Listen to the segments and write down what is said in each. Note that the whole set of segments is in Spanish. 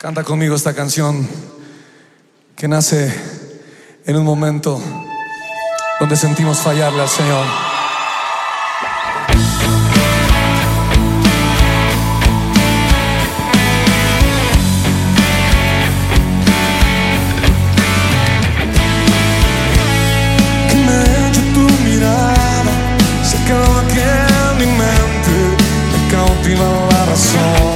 Canta conmigo esta canción que nace en un momento donde sentimos fallarle al Señor. Que me he hecho tu mirada, se quedó aquí en mi mente, me cautiva la razón.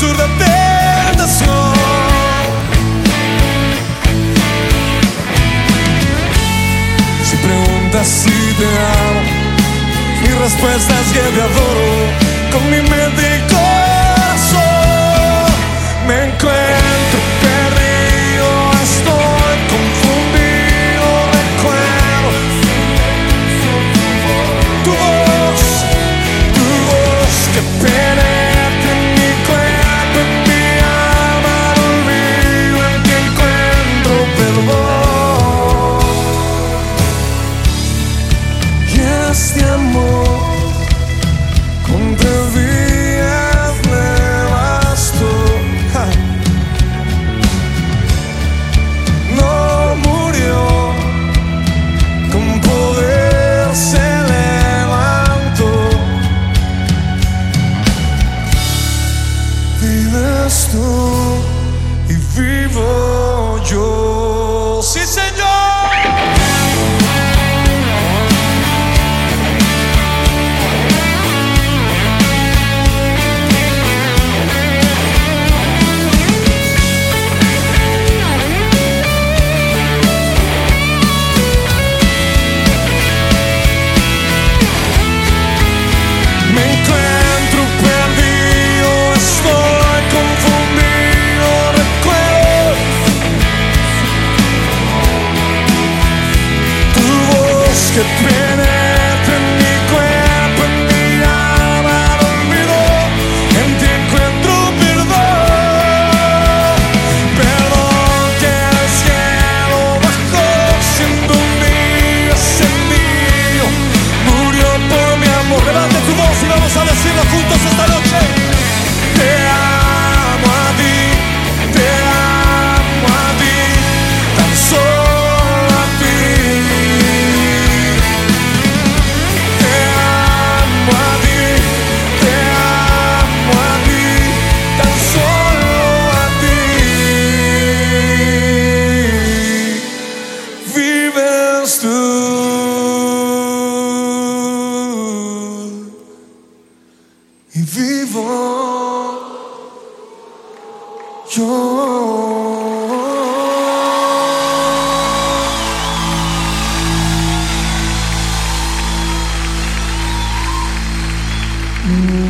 absurda tentación. Si preguntas si te amo, mi respuesta es que te adoro con mi mente y con to be y vivo yo. Mm.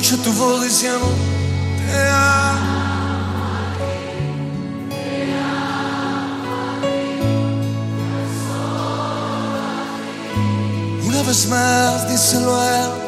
Ночью ти волосяну Теа Una vez más, díselo a él.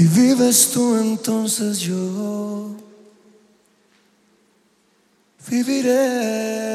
Si vives tú entonces yo viviré.